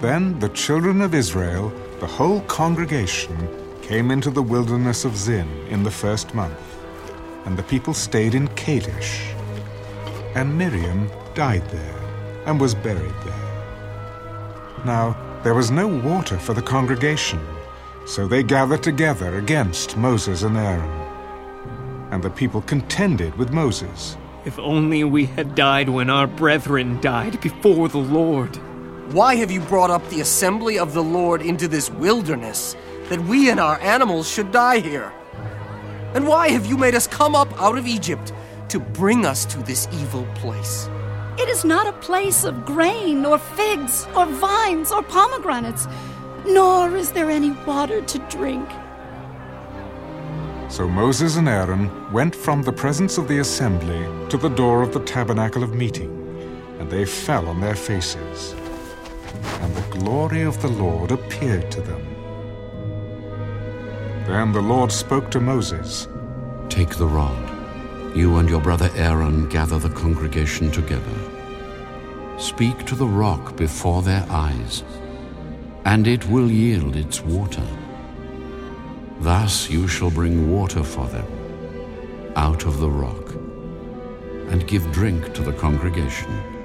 Then the children of Israel, the whole congregation, came into the wilderness of Zin in the first month, and the people stayed in Kadesh. And Miriam died there, and was buried there. Now there was no water for the congregation, so they gathered together against Moses and Aaron. And the people contended with Moses. If only we had died when our brethren died before the Lord. Why have you brought up the assembly of the Lord into this wilderness, that we and our animals should die here? And why have you made us come up out of Egypt to bring us to this evil place? It is not a place of grain, or figs, or vines, or pomegranates, nor is there any water to drink. So Moses and Aaron went from the presence of the assembly to the door of the tabernacle of meeting, and they fell on their faces and the glory of the Lord appeared to them. Then the Lord spoke to Moses Take the rod. You and your brother Aaron gather the congregation together. Speak to the rock before their eyes, and it will yield its water. Thus you shall bring water for them out of the rock, and give drink to the congregation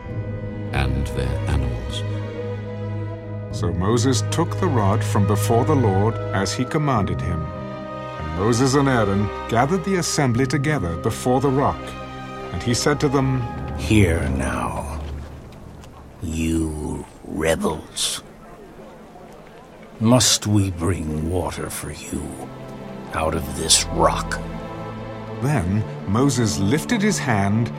So Moses took the rod from before the Lord as he commanded him. And Moses and Aaron gathered the assembly together before the rock. And he said to them, Hear now, you rebels. Must we bring water for you out of this rock? Then Moses lifted his hand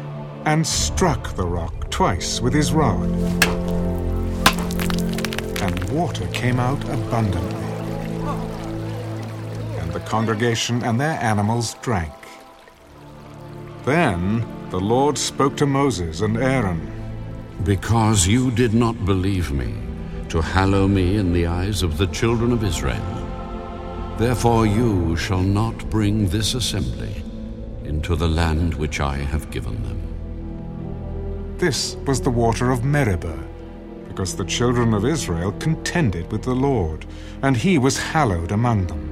and struck the rock twice with his rod and water came out abundantly. And the congregation and their animals drank. Then the Lord spoke to Moses and Aaron. Because you did not believe me, to hallow me in the eyes of the children of Israel, therefore you shall not bring this assembly into the land which I have given them. This was the water of Meribah because the children of Israel contended with the Lord, and he was hallowed among them.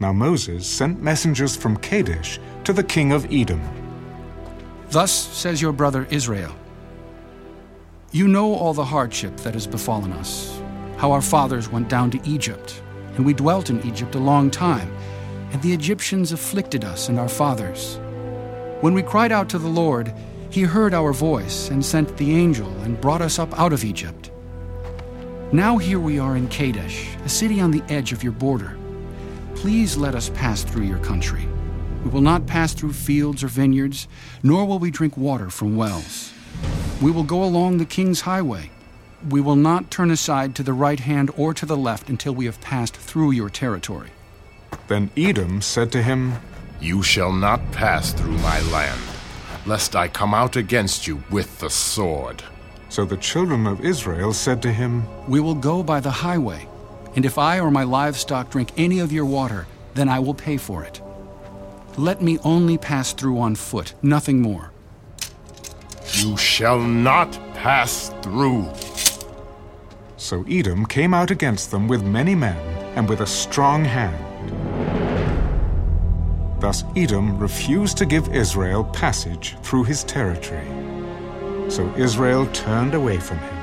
Now Moses sent messengers from Kadesh to the king of Edom. Thus says your brother Israel You know all the hardship that has befallen us, how our fathers went down to Egypt, and we dwelt in Egypt a long time, and the Egyptians afflicted us and our fathers. When we cried out to the Lord, he heard our voice and sent the angel and brought us up out of Egypt. Now here we are in Kadesh, a city on the edge of your border. Please let us pass through your country. We will not pass through fields or vineyards, nor will we drink water from wells. We will go along the king's highway. We will not turn aside to the right hand or to the left until we have passed through your territory. Then Edom said to him, You shall not pass through my land lest I come out against you with the sword. So the children of Israel said to him, We will go by the highway, and if I or my livestock drink any of your water, then I will pay for it. Let me only pass through on foot, nothing more. You shall not pass through. So Edom came out against them with many men and with a strong hand. Thus Edom refused to give Israel passage through his territory. So Israel turned away from him.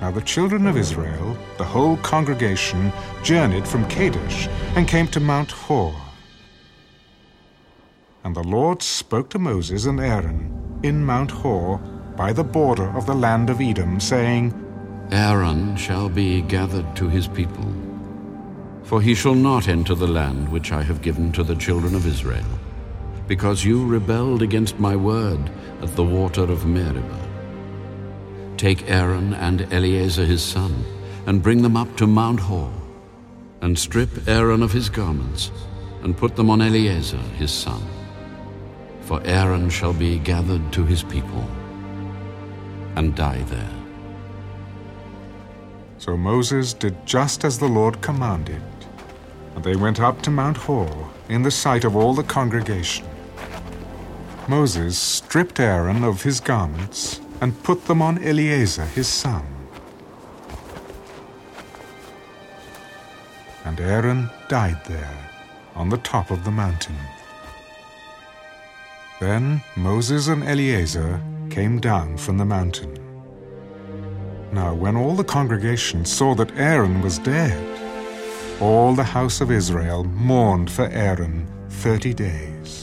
Now the children of Israel, the whole congregation, journeyed from Kadesh and came to Mount Hor. And the Lord spoke to Moses and Aaron in Mount Hor by the border of the land of Edom, saying, Aaron shall be gathered to his people for he shall not enter the land which I have given to the children of Israel, because you rebelled against my word at the water of Meribah. Take Aaron and Eleazar his son, and bring them up to Mount Hor, and strip Aaron of his garments, and put them on Eleazar his son. For Aaron shall be gathered to his people, and die there. So Moses did just as the Lord commanded. And they went up to Mount Hor in the sight of all the congregation. Moses stripped Aaron of his garments and put them on Eleazar his son. And Aaron died there on the top of the mountain. Then Moses and Eleazar came down from the mountain. Now, when all the congregation saw that Aaron was dead, all the house of Israel mourned for Aaron thirty days.